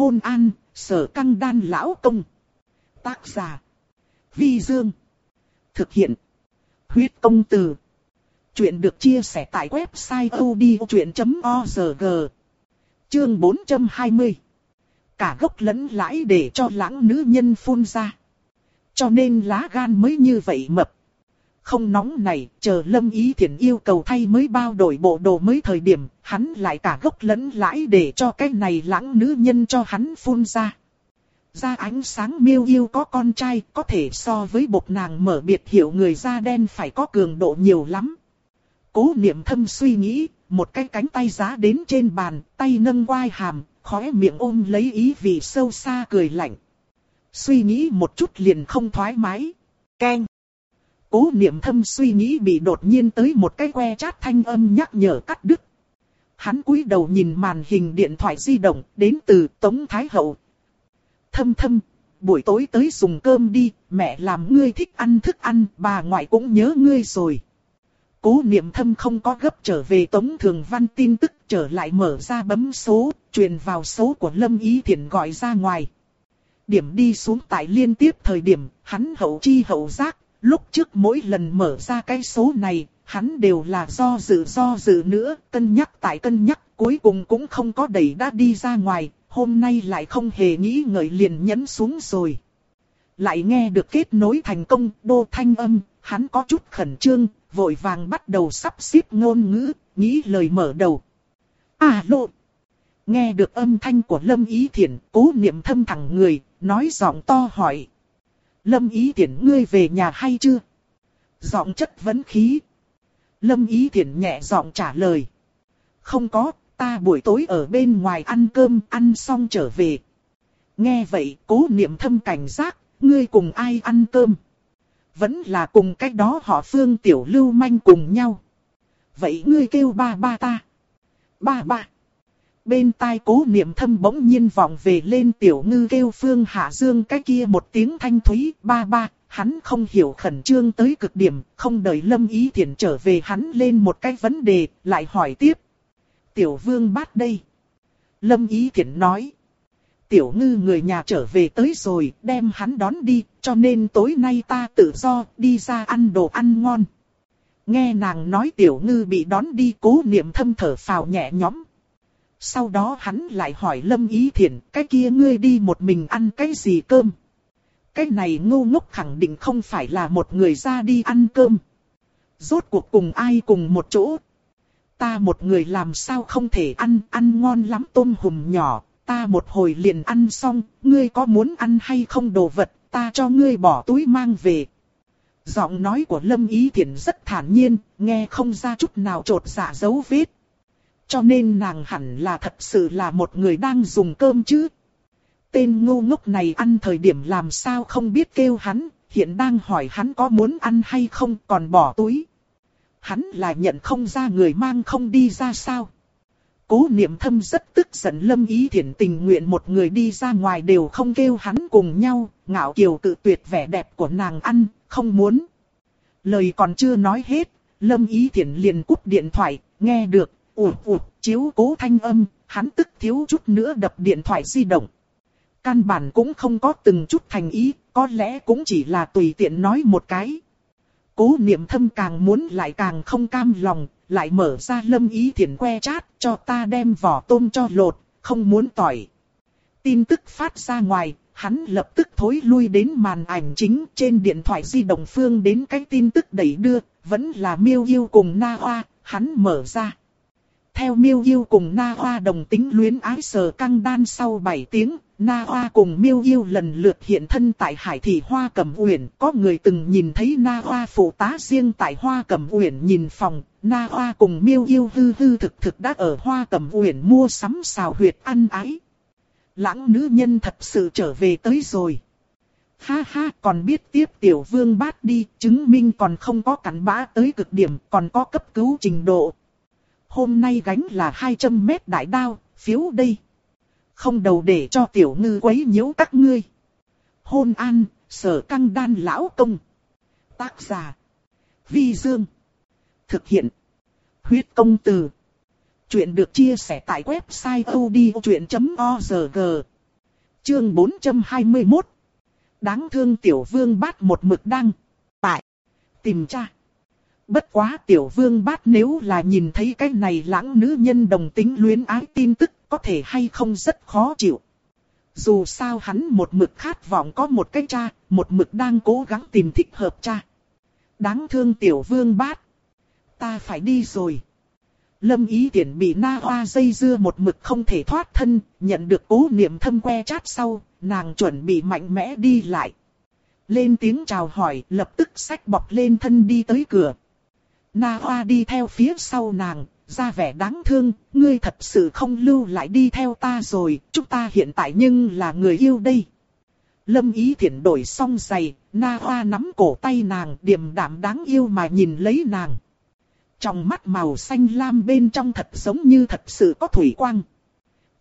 Hôn an, sở căng đan lão công. Tác giả. Vi Dương. Thực hiện. Huyết công từ. Chuyện được chia sẻ tại website odchuyện.org. Chương 420. Cả gốc lẫn lãi để cho lãng nữ nhân phun ra. Cho nên lá gan mới như vậy mập. Không nóng này, chờ Lâm Ý Thiển yêu cầu thay mới bao đổi bộ đồ mới thời điểm, hắn lại cả gốc lẫn lãi để cho cái này lãng nữ nhân cho hắn phun ra. Ra ánh sáng miêu yêu có con trai, có thể so với bột nàng mở biệt hiệu người da đen phải có cường độ nhiều lắm. Cố niệm thâm suy nghĩ, một cái cánh tay giá đến trên bàn, tay nâng quai hàm, khóe miệng ôm lấy ý vì sâu xa cười lạnh. Suy nghĩ một chút liền không thoải mái. Keng. Cố niệm thâm suy nghĩ bị đột nhiên tới một cái que chát thanh âm nhắc nhở cắt đứt. Hắn cúi đầu nhìn màn hình điện thoại di động đến từ Tống Thái Hậu. Thâm thâm, buổi tối tới dùng cơm đi, mẹ làm ngươi thích ăn thức ăn, bà ngoại cũng nhớ ngươi rồi. Cố niệm thâm không có gấp trở về Tống Thường Văn tin tức trở lại mở ra bấm số, truyền vào số của Lâm Ý Thiển gọi ra ngoài. Điểm đi xuống tại liên tiếp thời điểm, hắn hậu chi hậu giác, lúc trước mỗi lần mở ra cái số này, hắn đều là do dự do dự nữa, cân nhắc tại cân nhắc, cuối cùng cũng không có đẩy đã đi ra ngoài, hôm nay lại không hề nghĩ ngợi liền nhấn xuống rồi. Lại nghe được kết nối thành công, đô thanh âm, hắn có chút khẩn trương, vội vàng bắt đầu sắp xếp ngôn ngữ, nghĩ lời mở đầu. À lộ! Nghe được âm thanh của Lâm Ý Thiển, cố niệm thâm thẳng người, nói giọng to hỏi. Lâm Ý Thiển ngươi về nhà hay chưa? Giọng chất vấn khí. Lâm Ý Thiển nhẹ giọng trả lời. Không có, ta buổi tối ở bên ngoài ăn cơm, ăn xong trở về. Nghe vậy, cố niệm thâm cảnh giác, ngươi cùng ai ăn cơm? Vẫn là cùng cách đó họ phương tiểu lưu manh cùng nhau. Vậy ngươi kêu ba ba ta. Ba ba. Bên tai cố niệm thâm bỗng nhiên vọng về lên tiểu ngư kêu phương hạ dương cái kia một tiếng thanh thúy ba ba. Hắn không hiểu khẩn trương tới cực điểm, không đợi lâm ý thiện trở về hắn lên một cái vấn đề, lại hỏi tiếp. Tiểu vương bát đây. Lâm ý thiện nói tiểu ngư người nhà trở về tới rồi, đem hắn đón đi, cho nên tối nay ta tự do đi ra ăn đồ ăn ngon. Nghe nàng nói tiểu ngư bị đón đi cố niệm thâm thở phào nhẹ nhõm. Sau đó hắn lại hỏi Lâm Ý Thiển, cái kia ngươi đi một mình ăn cái gì cơm? Cái này ngu ngốc khẳng định không phải là một người ra đi ăn cơm. Rốt cuộc cùng ai cùng một chỗ? Ta một người làm sao không thể ăn, ăn ngon lắm tôm hùm nhỏ, ta một hồi liền ăn xong, ngươi có muốn ăn hay không đồ vật, ta cho ngươi bỏ túi mang về. Giọng nói của Lâm Ý Thiển rất thản nhiên, nghe không ra chút nào trột dạ dấu vết. Cho nên nàng hẳn là thật sự là một người đang dùng cơm chứ. Tên ngu ngốc này ăn thời điểm làm sao không biết kêu hắn, hiện đang hỏi hắn có muốn ăn hay không còn bỏ túi. Hắn là nhận không ra người mang không đi ra sao. Cố niệm thâm rất tức giận lâm ý thiện tình nguyện một người đi ra ngoài đều không kêu hắn cùng nhau, ngạo kiều tự tuyệt vẻ đẹp của nàng ăn, không muốn. Lời còn chưa nói hết, lâm ý thiện liền cúp điện thoại, nghe được, ụt ụt, chiếu cố thanh âm, hắn tức thiếu chút nữa đập điện thoại di động. Căn bản cũng không có từng chút thành ý, có lẽ cũng chỉ là tùy tiện nói một cái. Cố niệm thâm càng muốn lại càng không cam lòng, lại mở ra lâm ý thiền que chat cho ta đem vỏ tôm cho lột, không muốn tỏi. Tin tức phát ra ngoài, hắn lập tức thối lui đến màn ảnh chính trên điện thoại di động phương đến cái tin tức đẩy đưa, vẫn là miêu yêu cùng na hoa, hắn mở ra. Theo miêu yêu cùng na hoa đồng tính luyến ái sờ căng đan sau 7 tiếng, Na Hoa cùng Miêu Yêu lần lượt hiện thân tại Hải Thị Hoa Cẩm Uyển, có người từng nhìn thấy Na Hoa phụ tá riêng tại Hoa Cẩm Uyển nhìn phòng, Na Hoa cùng Miêu Yêu hư hư thực thực đã ở Hoa Cẩm Uyển mua sắm xào huyệt ăn ái. Lãng nữ nhân thật sự trở về tới rồi. Ha ha, còn biết tiếp tiểu vương bát đi, chứng minh còn không có cắn bã tới cực điểm, còn có cấp cứu trình độ. Hôm nay gánh là 200 mét đại đao, phiếu đây không đầu để cho tiểu ngư quấy nhiễu các ngươi. Hôn an, sở căng đan lão công. Tác giả. Vi Dương. Thực hiện. Huyết công từ. Chuyện được chia sẻ tại website odchuyện.org. Chương 421 Đáng thương tiểu vương bát một mực đăng. Tại. Tìm tra Bất quá tiểu vương bát nếu là nhìn thấy cái này lãng nữ nhân đồng tính luyến ái tin tức có thể hay không rất khó chịu. Dù sao hắn một mực khát vọng có một cái cha, một mực đang cố gắng tìm thích hợp cha. Đáng thương tiểu vương bát. Ta phải đi rồi. Lâm ý tiện bị na hoa dây dưa một mực không thể thoát thân, nhận được cố niệm thâm que chát sau, nàng chuẩn bị mạnh mẽ đi lại. Lên tiếng chào hỏi, lập tức sách bọc lên thân đi tới cửa. Na hoa đi theo phía sau nàng, ra vẻ đáng thương, ngươi thật sự không lưu lại đi theo ta rồi, chúng ta hiện tại nhưng là người yêu đây. Lâm ý Thiển đổi xong giày, na hoa nắm cổ tay nàng điềm đạm đáng yêu mà nhìn lấy nàng. Trong mắt màu xanh lam bên trong thật giống như thật sự có thủy quang.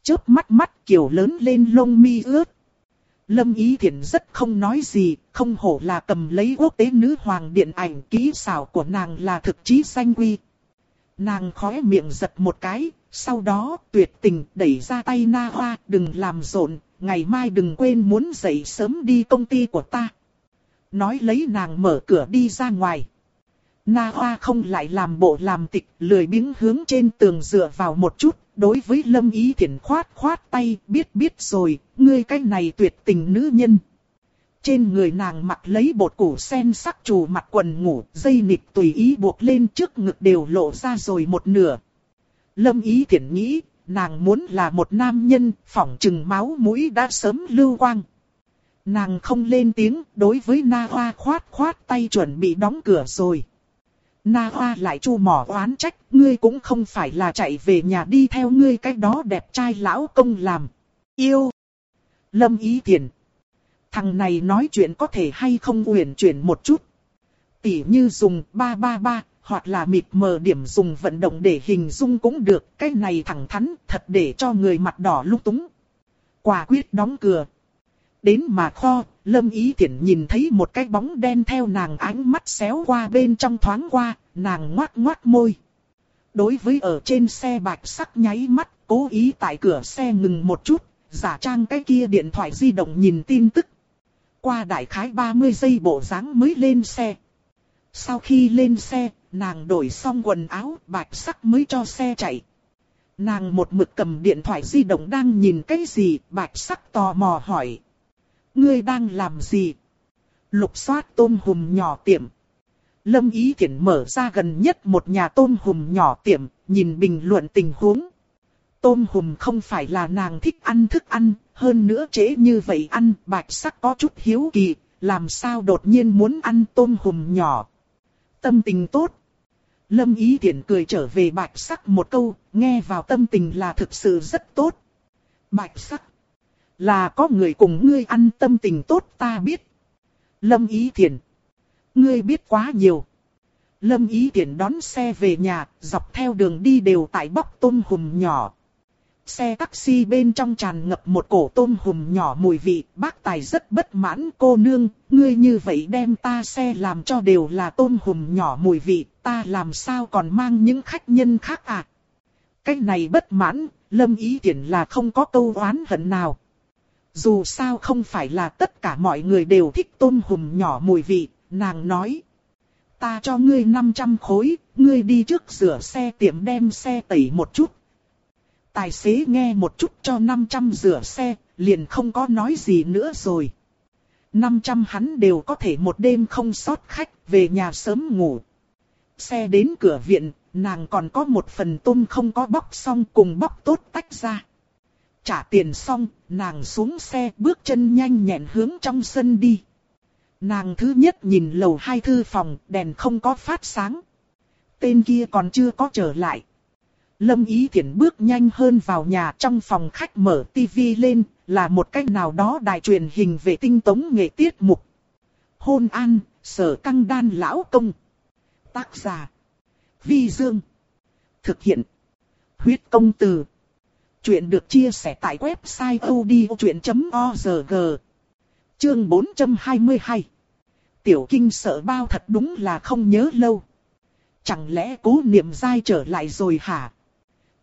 Chớp mắt mắt kiểu lớn lên lông mi ướt. Lâm Ý Thiển rất không nói gì, không hổ là cầm lấy quốc tế nữ hoàng điện ảnh ký xảo của nàng là thực chí danh quy. Nàng khóe miệng giật một cái, sau đó tuyệt tình đẩy ra tay na hoa, đừng làm rộn, ngày mai đừng quên muốn dậy sớm đi công ty của ta. Nói lấy nàng mở cửa đi ra ngoài. Na hoa không lại làm bộ làm tịch, lười biếng hướng trên tường dựa vào một chút, đối với Lâm Ý Thiển khoát khoát tay, biết biết rồi, ngươi cái này tuyệt tình nữ nhân. Trên người nàng mặc lấy bột củ sen sắc trù mặt quần ngủ, dây nịt tùy ý buộc lên trước ngực đều lộ ra rồi một nửa. Lâm Ý Thiển nghĩ, nàng muốn là một nam nhân, phỏng chừng máu mũi đã sớm lưu quang. Nàng không lên tiếng, đối với Na Hoa khoát khoát tay chuẩn bị đóng cửa rồi. Na Hoa lại chu mỏ oán trách, ngươi cũng không phải là chạy về nhà đi theo ngươi cái đó đẹp trai lão công làm. Yêu. Lâm ý tiền. Thằng này nói chuyện có thể hay không uyển chuyển một chút. Tỉ như dùng 333, hoặc là mịt mờ điểm dùng vận động để hình dung cũng được. Cái này thẳng thắn, thật để cho người mặt đỏ lúc túng. Quả quyết đóng cửa. Đến mà kho, Lâm Ý Thiển nhìn thấy một cái bóng đen theo nàng ánh mắt xéo qua bên trong thoáng qua, nàng ngoát ngoát môi. Đối với ở trên xe bạch sắc nháy mắt, cố ý tại cửa xe ngừng một chút, giả trang cái kia điện thoại di động nhìn tin tức. Qua đại khái 30 giây bộ dáng mới lên xe. Sau khi lên xe, nàng đổi xong quần áo, bạch sắc mới cho xe chạy. Nàng một mực cầm điện thoại di động đang nhìn cái gì, bạch sắc tò mò hỏi. Ngươi đang làm gì? Lục xoát tôm hùm nhỏ tiệm. Lâm Ý Thiển mở ra gần nhất một nhà tôm hùm nhỏ tiệm, nhìn bình luận tình huống. Tôm hùm không phải là nàng thích ăn thức ăn, hơn nữa trễ như vậy ăn, bạch sắc có chút hiếu kỳ, làm sao đột nhiên muốn ăn tôm hùm nhỏ. Tâm tình tốt. Lâm Ý Thiển cười trở về bạch sắc một câu, nghe vào tâm tình là thực sự rất tốt. Bạch sắc. Là có người cùng ngươi ăn tâm tình tốt ta biết. Lâm Ý Thiển. Ngươi biết quá nhiều. Lâm Ý Thiển đón xe về nhà, dọc theo đường đi đều tại bóc tôm hùm nhỏ. Xe taxi bên trong tràn ngập một cổ tôm hùm nhỏ mùi vị, bác tài rất bất mãn cô nương, ngươi như vậy đem ta xe làm cho đều là tôm hùm nhỏ mùi vị, ta làm sao còn mang những khách nhân khác à? Cái này bất mãn, lâm ý tiện là không có câu oán hận nào. Dù sao không phải là tất cả mọi người đều thích tôm hùm nhỏ mùi vị, nàng nói. Ta cho ngươi 500 khối, ngươi đi trước rửa xe tiệm đem xe tẩy một chút. Tài xế nghe một chút cho 500 rửa xe, liền không có nói gì nữa rồi. 500 hắn đều có thể một đêm không sót khách, về nhà sớm ngủ. Xe đến cửa viện, nàng còn có một phần tôm không có bóc xong cùng bóc tốt tách ra. Trả tiền xong, nàng xuống xe bước chân nhanh nhẹn hướng trong sân đi. Nàng thứ nhất nhìn lầu hai thư phòng, đèn không có phát sáng. Tên kia còn chưa có trở lại. Lâm Ý Thiển bước nhanh hơn vào nhà trong phòng khách mở tivi lên, là một cách nào đó đài truyền hình về tinh tống nghệ tiết mục. Hôn an, sở căng đan lão công. Tác giả. Vi Dương. Thực hiện. Huyết công từ. Chuyện được chia sẻ tại website odchuyện.org. Chương 422. Tiểu kinh sợ bao thật đúng là không nhớ lâu. Chẳng lẽ cố niệm dai trở lại rồi hả?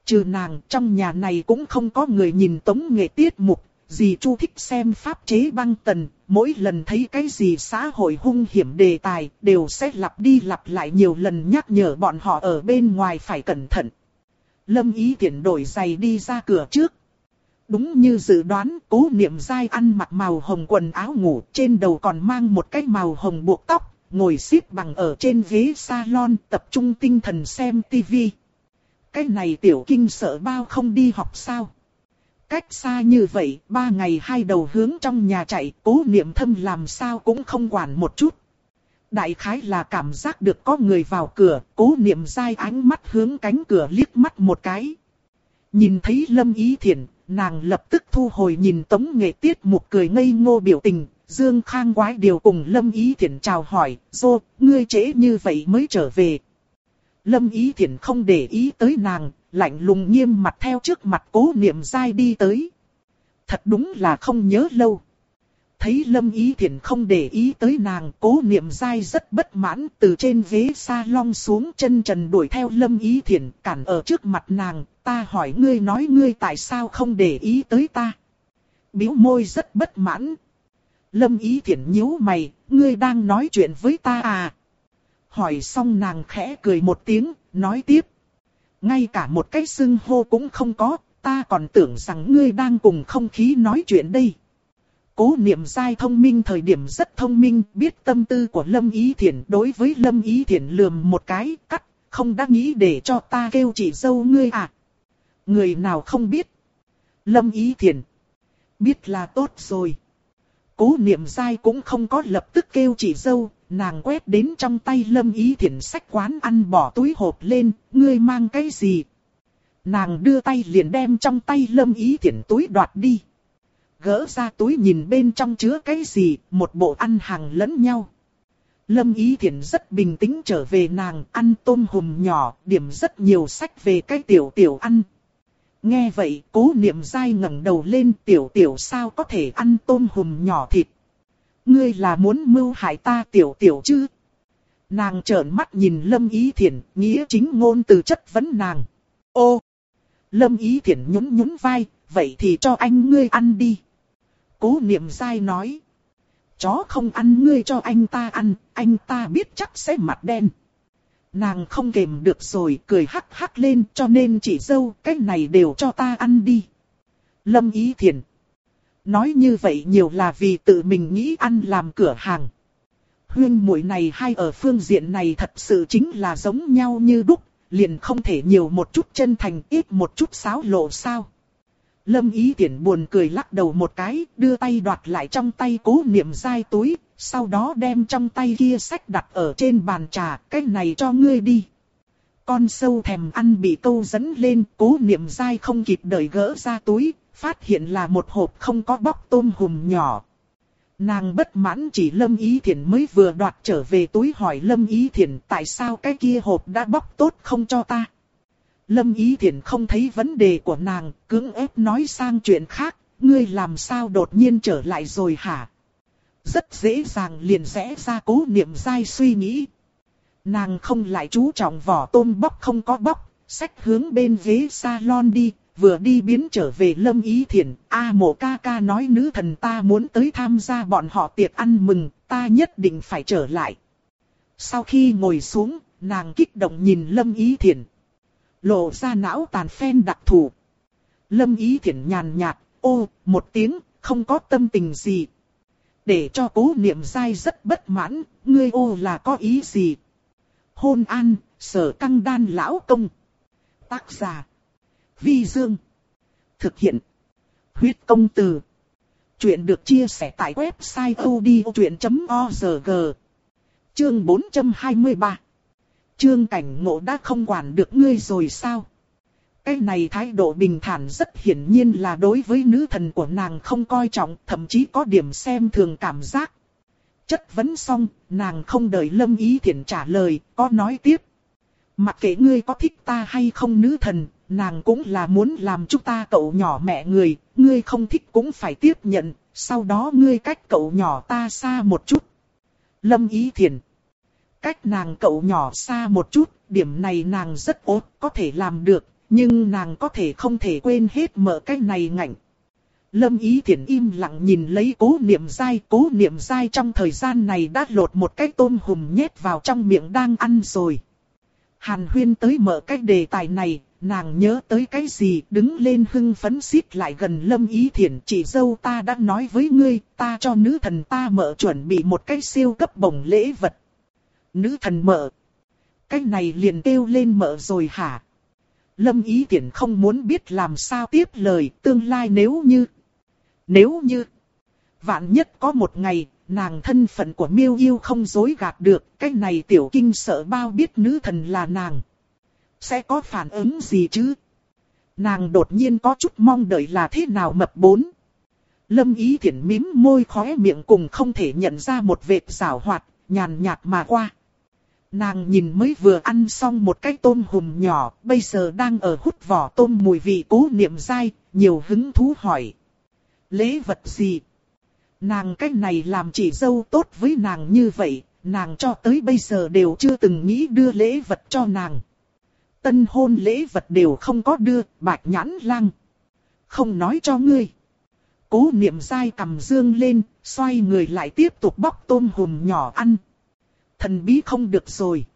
Trừ nàng trong nhà này cũng không có người nhìn tống nghệ tiết mục, dì Chu thích xem pháp chế băng tần, mỗi lần thấy cái gì xã hội hung hiểm đề tài, đều sẽ lặp đi lặp lại nhiều lần nhắc nhở bọn họ ở bên ngoài phải cẩn thận. Lâm ý tiện đổi giày đi ra cửa trước. Đúng như dự đoán, cố niệm dai ăn mặc màu hồng quần áo ngủ, trên đầu còn mang một cái màu hồng buộc tóc, ngồi xếp bằng ở trên ghế salon tập trung tinh thần xem tivi. Cái này tiểu kinh sợ bao không đi học sao? Cách xa như vậy, ba ngày hai đầu hướng trong nhà chạy, cố niệm thâm làm sao cũng không quản một chút. Đại khái là cảm giác được có người vào cửa, cố niệm dai ánh mắt hướng cánh cửa liếc mắt một cái. Nhìn thấy lâm ý thiện, nàng lập tức thu hồi nhìn tống nghệ tiết một cười ngây ngô biểu tình, Dương Khang quái điều cùng Lâm Ý Thiển chào hỏi, dô, ngươi trễ như vậy mới trở về. Lâm Ý Thiển không để ý tới nàng, lạnh lùng nghiêm mặt theo trước mặt cố niệm dai đi tới. Thật đúng là không nhớ lâu. Thấy Lâm Ý Thiển không để ý tới nàng, cố niệm dai rất bất mãn từ trên ghế salon xuống chân trần đuổi theo Lâm Ý Thiển cản ở trước mặt nàng, ta hỏi ngươi nói ngươi tại sao không để ý tới ta. Biếu môi rất bất mãn. Lâm Ý Thiển nhíu mày, ngươi đang nói chuyện với ta à? Hỏi xong nàng khẽ cười một tiếng, nói tiếp. Ngay cả một cái xưng hô cũng không có, ta còn tưởng rằng ngươi đang cùng không khí nói chuyện đây. Cố niệm dai thông minh thời điểm rất thông minh, biết tâm tư của Lâm Ý Thiển đối với Lâm Ý Thiển lườm một cái, cắt, không đã nghĩ để cho ta kêu chị dâu ngươi à. Người nào không biết. Lâm Ý Thiển. Biết là tốt rồi. Cố niệm dai cũng không có lập tức kêu chị dâu, nàng quét đến trong tay Lâm Ý Thiển sách quán ăn bỏ túi hộp lên, ngươi mang cái gì? Nàng đưa tay liền đem trong tay Lâm Ý Thiển túi đoạt đi gỡ ra túi nhìn bên trong chứa cái gì, một bộ ăn hàng lẫn nhau. Lâm Ý Thiển rất bình tĩnh trở về nàng ăn tôm hùm nhỏ, điểm rất nhiều sách về cái tiểu tiểu ăn. Nghe vậy, cố niệm dai ngẩng đầu lên tiểu tiểu sao có thể ăn tôm hùm nhỏ thịt. Ngươi là muốn mưu hại ta tiểu tiểu chứ? Nàng trợn mắt nhìn Lâm Ý Thiển, nghĩa chính ngôn từ chất vấn nàng. Ô! Lâm Ý Thiển nhún nhún vai, vậy thì cho anh ngươi ăn đi. Cố niệm dai nói. Chó không ăn ngươi cho anh ta ăn, anh ta biết chắc sẽ mặt đen. Nàng không kềm được rồi, cười hắc hắc lên cho nên chị dâu, cái này đều cho ta ăn đi. Lâm Ý Thiền. Nói như vậy nhiều là vì tự mình nghĩ ăn làm cửa hàng. Huyên muội này hay ở phương diện này thật sự chính là giống nhau như đúc, liền không thể nhiều một chút chân thành ít một chút xáo lộ sao. Lâm ý Tiễn buồn cười lắc đầu một cái, đưa tay đoạt lại trong tay cố niệm dai túi, sau đó đem trong tay kia sách đặt ở trên bàn trà, cái này cho ngươi đi. Con sâu thèm ăn bị câu dẫn lên, cố niệm dai không kịp đợi gỡ ra túi, phát hiện là một hộp không có bóc tôm hùm nhỏ. Nàng bất mãn chỉ Lâm Ý Thiển mới vừa đoạt trở về túi hỏi Lâm Ý Thiển tại sao cái kia hộp đã bóc tốt không cho ta. Lâm Ý Thiển không thấy vấn đề của nàng, cưỡng ép nói sang chuyện khác, ngươi làm sao đột nhiên trở lại rồi hả? Rất dễ dàng liền rẽ ra cố niệm dai suy nghĩ. Nàng không lại chú trọng vỏ tôm bóc không có bóc, sách hướng bên ghế salon đi, vừa đi biến trở về Lâm Ý Thiển. A mộ ca ca nói nữ thần ta muốn tới tham gia bọn họ tiệc ăn mừng, ta nhất định phải trở lại. Sau khi ngồi xuống, nàng kích động nhìn Lâm Ý Thiển lộ ra não tàn phen đặc thù. Lâm ý thiện nhàn nhạt, ô, một tiếng, không có tâm tình gì. Để cho cố niệm dai rất bất mãn, ngươi ô là có ý gì? Hôn an, sở căng đan lão công. Tác giả. Vi Dương. Thực hiện. Huyết công từ. Chuyện được chia sẻ tại website odchuyện.org. Chương 423 Trương cảnh ngộ đã không quản được ngươi rồi sao? Cái này thái độ bình thản rất hiển nhiên là đối với nữ thần của nàng không coi trọng, thậm chí có điểm xem thường cảm giác. Chất vấn xong, nàng không đợi Lâm Ý thiện trả lời, có nói tiếp. Mặc kệ ngươi có thích ta hay không nữ thần, nàng cũng là muốn làm chúng ta cậu nhỏ mẹ người, ngươi không thích cũng phải tiếp nhận, sau đó ngươi cách cậu nhỏ ta xa một chút. Lâm Ý thiện cách nàng cậu nhỏ xa một chút, điểm này nàng rất ốt, có thể làm được, nhưng nàng có thể không thể quên hết mở cái này ngạnh. Lâm Ý Thiển im lặng nhìn lấy cố niệm dai. Cố niệm dai trong thời gian này đã lột một cái tôm hùm nhét vào trong miệng đang ăn rồi. Hàn huyên tới mở cái đề tài này, nàng nhớ tới cái gì đứng lên hưng phấn xít lại gần Lâm Ý Thiển. Chị dâu ta đã nói với ngươi, ta cho nữ thần ta mở chuẩn bị một cái siêu cấp bổng lễ vật. Nữ thần mở. Cái này liền kêu lên mở rồi hả? Lâm Ý Tiễn không muốn biết làm sao tiếp lời tương lai nếu như. Nếu như. Vạn nhất có một ngày, nàng thân phận của miêu yêu không dối gạt được. Cái này tiểu kinh sợ bao biết nữ thần là nàng. Sẽ có phản ứng gì chứ? Nàng đột nhiên có chút mong đợi là thế nào mập bốn. Lâm Ý Thiển mím môi khóe miệng cùng không thể nhận ra một vệt rào hoạt, nhàn nhạt mà qua. Nàng nhìn mới vừa ăn xong một cái tôm hùm nhỏ, bây giờ đang ở hút vỏ tôm mùi vị cố niệm dai, nhiều hứng thú hỏi. Lễ vật gì? Nàng cách này làm chỉ dâu tốt với nàng như vậy, nàng cho tới bây giờ đều chưa từng nghĩ đưa lễ vật cho nàng. Tân hôn lễ vật đều không có đưa, bạch nhãn lang. Không nói cho ngươi. Cố niệm dai cầm dương lên, xoay người lại tiếp tục bóc tôm hùm nhỏ ăn. Thần bí không được rồi.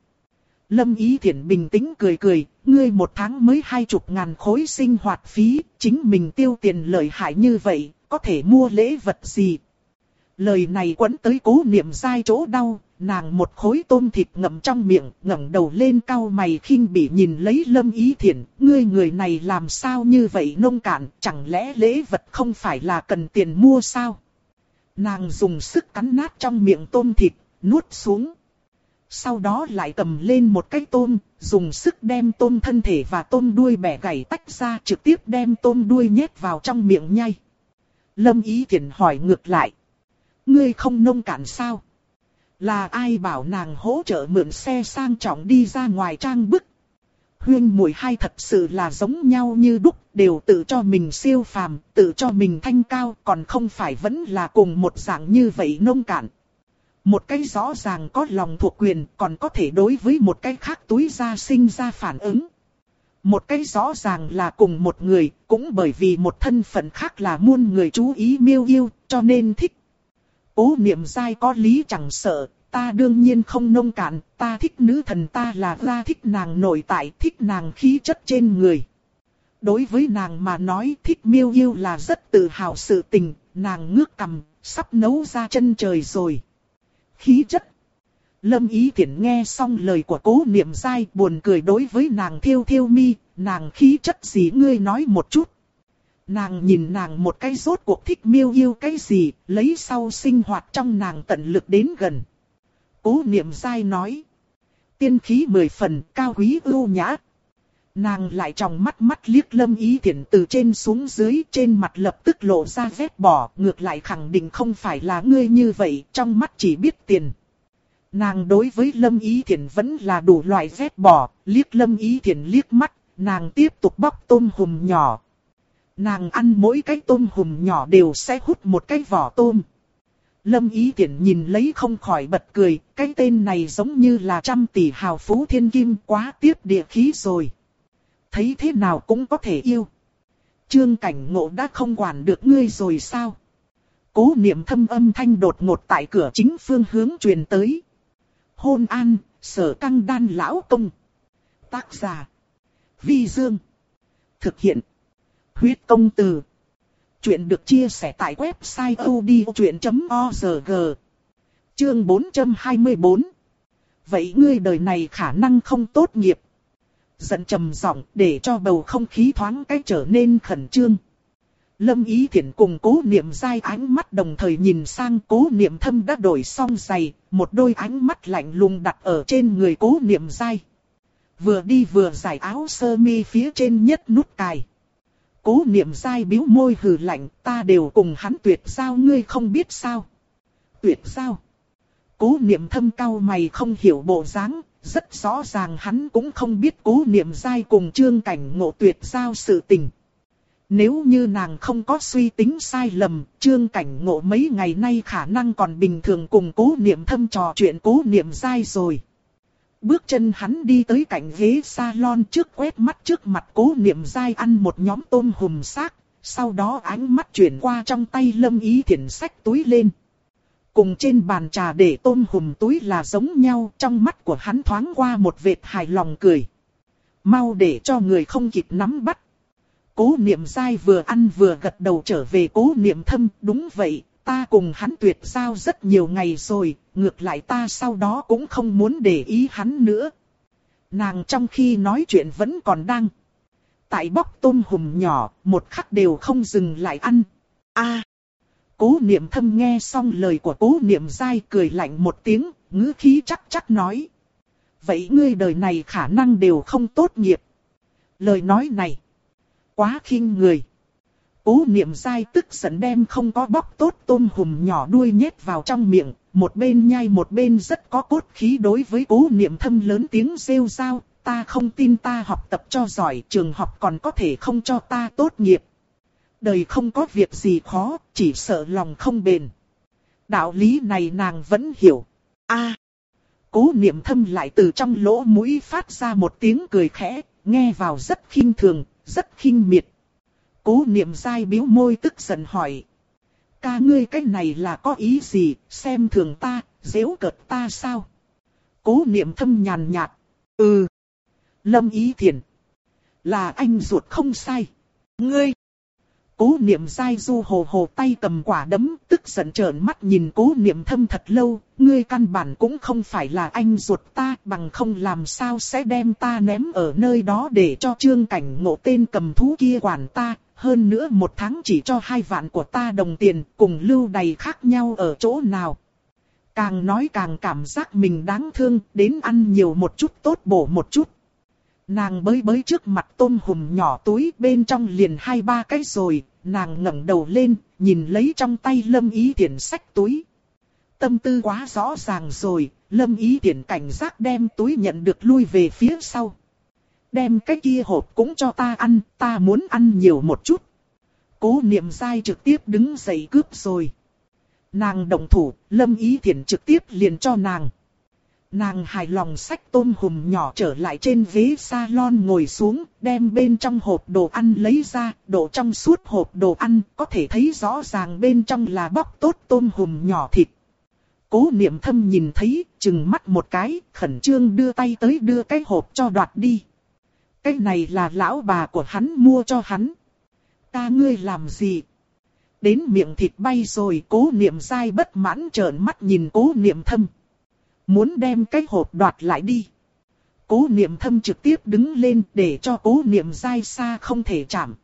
Lâm Ý Thiển bình tĩnh cười cười, ngươi một tháng mới hai chục ngàn khối sinh hoạt phí, chính mình tiêu tiền lợi hại như vậy, có thể mua lễ vật gì. Lời này quấn tới cố niệm sai chỗ đau, nàng một khối tôm thịt ngậm trong miệng, ngẩng đầu lên cau mày khinh bỉ nhìn lấy Lâm Ý Thiển, ngươi người này làm sao như vậy nông cạn, chẳng lẽ lễ vật không phải là cần tiền mua sao? Nàng dùng sức cắn nát trong miệng tôm thịt, nuốt xuống sau đó lại cầm lên một cái tôm, dùng sức đem tôm thân thể và tôm đuôi bẻ gãy tách ra trực tiếp đem tôm đuôi nhét vào trong miệng nhai. Lâm Ý Thiển hỏi ngược lại. Ngươi không nông cạn sao? Là ai bảo nàng hỗ trợ mượn xe sang trọng đi ra ngoài trang bức? Huyên mùi hai thật sự là giống nhau như đúc, đều tự cho mình siêu phàm, tự cho mình thanh cao, còn không phải vẫn là cùng một dạng như vậy nông cạn. Một cái rõ ràng có lòng thuộc quyền còn có thể đối với một cái khác túi ra sinh ra phản ứng. Một cái rõ ràng là cùng một người, cũng bởi vì một thân phận khác là muôn người chú ý miêu yêu, cho nên thích. Cố niệm dai có lý chẳng sợ, ta đương nhiên không nông cạn, ta thích nữ thần ta là ra thích nàng nội tại, thích nàng khí chất trên người. Đối với nàng mà nói thích miêu yêu là rất tự hào sự tình, nàng ngước cầm, sắp nấu ra chân trời rồi khí chất. Lâm Ý Thiển nghe xong lời của cố niệm dai buồn cười đối với nàng thiêu thiêu mi, nàng khí chất gì ngươi nói một chút. Nàng nhìn nàng một cái rốt cuộc thích miêu yêu cái gì, lấy sau sinh hoạt trong nàng tận lực đến gần. Cố niệm dai nói. Tiên khí mười phần, cao quý ưu nhã. Nàng lại trong mắt mắt liếc lâm ý thiện từ trên xuống dưới, trên mặt lập tức lộ ra vết bỏ, ngược lại khẳng định không phải là ngươi như vậy, trong mắt chỉ biết tiền. Nàng đối với lâm ý thiện vẫn là đủ loại vết bỏ, liếc lâm ý thiện liếc mắt, nàng tiếp tục bóc tôm hùm nhỏ. Nàng ăn mỗi cái tôm hùm nhỏ đều sẽ hút một cái vỏ tôm. Lâm Ý Tiễn nhìn lấy không khỏi bật cười, cái tên này giống như là trăm tỷ hào phú thiên kim quá tiếp địa khí rồi thấy thế nào cũng có thể yêu. Trương cảnh ngộ đã không quản được ngươi rồi sao? Cố niệm thâm âm thanh đột ngột tại cửa chính phương hướng truyền tới. Hôn an, sở căng đan lão công. Tác giả. Vi Dương. Thực hiện. Huyết công từ. Chuyện được chia sẻ tại website odchuyện.org. Chương 424. Vậy ngươi đời này khả năng không tốt nghiệp giận trầm giọng để cho bầu không khí thoáng cái trở nên khẩn trương. Lâm Ý Thiển cùng cố niệm dai ánh mắt đồng thời nhìn sang cố niệm thâm đã đổi xong giày, một đôi ánh mắt lạnh lùng đặt ở trên người cố niệm dai. Vừa đi vừa giải áo sơ mi phía trên nhất nút cài. Cố niệm dai biếu môi hừ lạnh, ta đều cùng hắn tuyệt giao ngươi không biết sao. Tuyệt giao. Cố niệm thâm cao mày không hiểu bộ dáng, rất rõ ràng hắn cũng không biết cố niệm dai cùng trương cảnh ngộ tuyệt giao sự tình. Nếu như nàng không có suy tính sai lầm, trương cảnh ngộ mấy ngày nay khả năng còn bình thường cùng cố niệm thâm trò chuyện cố niệm dai rồi. Bước chân hắn đi tới cạnh ghế salon trước quét mắt trước mặt cố niệm dai ăn một nhóm tôm hùm xác, sau đó ánh mắt chuyển qua trong tay lâm ý thiện sách túi lên. Cùng trên bàn trà để tôm hùm túi là giống nhau, trong mắt của hắn thoáng qua một vệt hài lòng cười. Mau để cho người không kịp nắm bắt. Cố niệm dai vừa ăn vừa gật đầu trở về cố niệm thâm, đúng vậy, ta cùng hắn tuyệt giao rất nhiều ngày rồi, ngược lại ta sau đó cũng không muốn để ý hắn nữa. Nàng trong khi nói chuyện vẫn còn đang. Tại bóc tôm hùm nhỏ, một khắc đều không dừng lại ăn. a Cố niệm thâm nghe xong lời của cố niệm dai cười lạnh một tiếng, ngữ khí chắc chắc nói. Vậy ngươi đời này khả năng đều không tốt nghiệp. Lời nói này. Quá khinh người. Cố niệm dai tức giận đem không có bóc tốt tôm hùm nhỏ đuôi nhét vào trong miệng, một bên nhai một bên rất có cốt khí đối với cố niệm thâm lớn tiếng rêu rao, ta không tin ta học tập cho giỏi, trường học còn có thể không cho ta tốt nghiệp. Đời không có việc gì khó, chỉ sợ lòng không bền. Đạo lý này nàng vẫn hiểu. a cố niệm thâm lại từ trong lỗ mũi phát ra một tiếng cười khẽ, nghe vào rất khinh thường, rất khinh miệt. Cố niệm dai biếu môi tức giận hỏi. Ca ngươi cái này là có ý gì, xem thường ta, dễu cợt ta sao? Cố niệm thâm nhàn nhạt. Ừ. Lâm ý thiền. Là anh ruột không sai. Ngươi. Cố niệm dai du hồ hồ tay cầm quả đấm, tức giận trợn mắt nhìn cố niệm thâm thật lâu, ngươi căn bản cũng không phải là anh ruột ta, bằng không làm sao sẽ đem ta ném ở nơi đó để cho trương cảnh ngộ tên cầm thú kia quản ta, hơn nữa một tháng chỉ cho hai vạn của ta đồng tiền, cùng lưu đầy khác nhau ở chỗ nào. Càng nói càng cảm giác mình đáng thương, đến ăn nhiều một chút tốt bổ một chút. Nàng bới bới trước mặt tôm hùm nhỏ túi bên trong liền hai ba cái rồi, nàng ngẩng đầu lên, nhìn lấy trong tay lâm ý tiền sách túi. Tâm tư quá rõ ràng rồi, lâm ý tiền cảnh giác đem túi nhận được lui về phía sau. Đem cái kia hộp cũng cho ta ăn, ta muốn ăn nhiều một chút. Cố niệm dai trực tiếp đứng dậy cướp rồi. Nàng động thủ, lâm ý thiện trực tiếp liền cho nàng. Nàng hài lòng xách tôm hùm nhỏ trở lại trên ghế salon ngồi xuống, đem bên trong hộp đồ ăn lấy ra, đổ trong suốt hộp đồ ăn, có thể thấy rõ ràng bên trong là bóc tốt tôm hùm nhỏ thịt. Cố niệm thâm nhìn thấy, chừng mắt một cái, khẩn trương đưa tay tới đưa cái hộp cho đoạt đi. Cái này là lão bà của hắn mua cho hắn. Ta ngươi làm gì? Đến miệng thịt bay rồi cố niệm dai bất mãn trợn mắt nhìn cố niệm thâm. Muốn đem cái hộp đoạt lại đi. Cố niệm thâm trực tiếp đứng lên để cho cố niệm dai xa không thể chạm.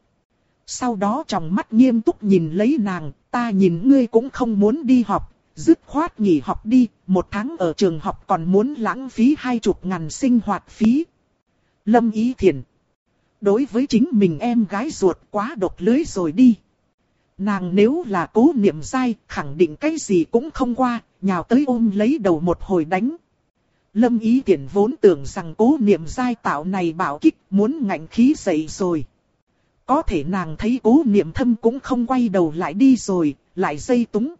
Sau đó trong mắt nghiêm túc nhìn lấy nàng, ta nhìn ngươi cũng không muốn đi học, dứt khoát nghỉ học đi, một tháng ở trường học còn muốn lãng phí hai chục ngàn sinh hoạt phí. Lâm Ý Thiền. Đối với chính mình em gái ruột quá độc lưới rồi đi. Nàng nếu là cố niệm dai, khẳng định cái gì cũng không qua, nhào tới ôm lấy đầu một hồi đánh. Lâm Ý tiện vốn tưởng rằng cố niệm dai tạo này bảo kích muốn ngạnh khí dậy rồi. Có thể nàng thấy cố niệm thâm cũng không quay đầu lại đi rồi, lại dây túng.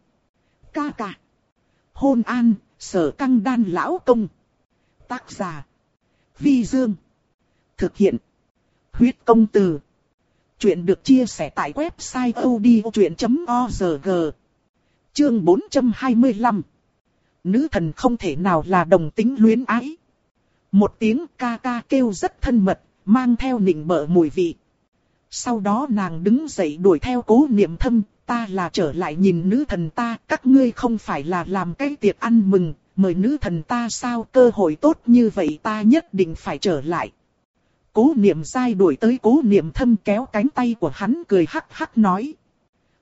Ca ca. Hôn an, sở căng đan lão công. Tác giả. Vi Dương. Thực hiện. Huyết công từ. Chuyện được chia sẻ tại website odchuyện.org. Chương 425. Nữ thần không thể nào là đồng tính luyến ái. Một tiếng ca ca kêu rất thân mật, mang theo nịnh bợ mùi vị. Sau đó nàng đứng dậy đuổi theo cố niệm thâm, ta là trở lại nhìn nữ thần ta, các ngươi không phải là làm cái tiệc ăn mừng, mời nữ thần ta sao cơ hội tốt như vậy ta nhất định phải trở lại. Cố niệm dai đuổi tới cố niệm thâm kéo cánh tay của hắn cười hắc hắc nói.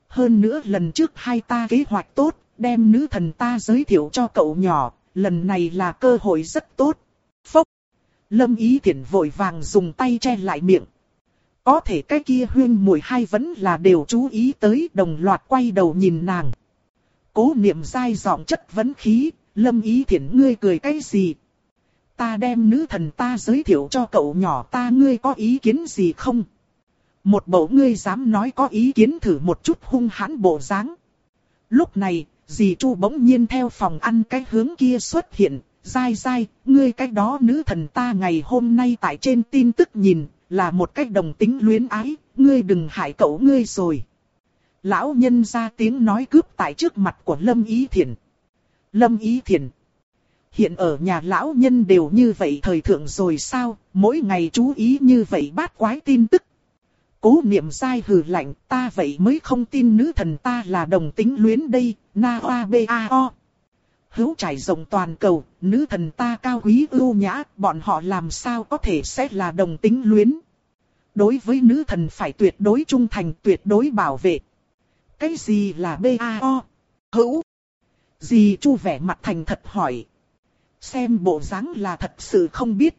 Hơn nữa lần trước hai ta kế hoạch tốt, đem nữ thần ta giới thiệu cho cậu nhỏ, lần này là cơ hội rất tốt. Phốc. Lâm ý thiện vội vàng dùng tay che lại miệng. Có thể cái kia huyên mùi hai vẫn là đều chú ý tới đồng loạt quay đầu nhìn nàng. Cố niệm dai giọng chất vấn khí, lâm ý thiện ngươi cười cái gì, Ta đem nữ thần ta giới thiệu cho cậu nhỏ ta ngươi có ý kiến gì không? Một bộ ngươi dám nói có ý kiến thử một chút hung hãn bộ dáng. Lúc này, dì Chu bỗng nhiên theo phòng ăn cái hướng kia xuất hiện, dai dai, ngươi cái đó nữ thần ta ngày hôm nay tại trên tin tức nhìn, là một cách đồng tính luyến ái, ngươi đừng hại cậu ngươi rồi. Lão nhân ra tiếng nói cướp tại trước mặt của Lâm Ý Thiển. Lâm Ý Thiển. Hiện ở nhà lão nhân đều như vậy thời thượng rồi sao, mỗi ngày chú ý như vậy bát quái tin tức. Cố niệm sai hừ lạnh, ta vậy mới không tin nữ thần ta là đồng tính luyến đây, na hoa bê a o hữu trải rộng toàn cầu, nữ thần ta cao quý ưu nhã, bọn họ làm sao có thể sẽ là đồng tính luyến. Đối với nữ thần phải tuyệt đối trung thành, tuyệt đối bảo vệ. Cái gì là B.A.O? Hữu? Dì chu vẻ mặt thành thật hỏi. Xem bộ dáng là thật sự không biết.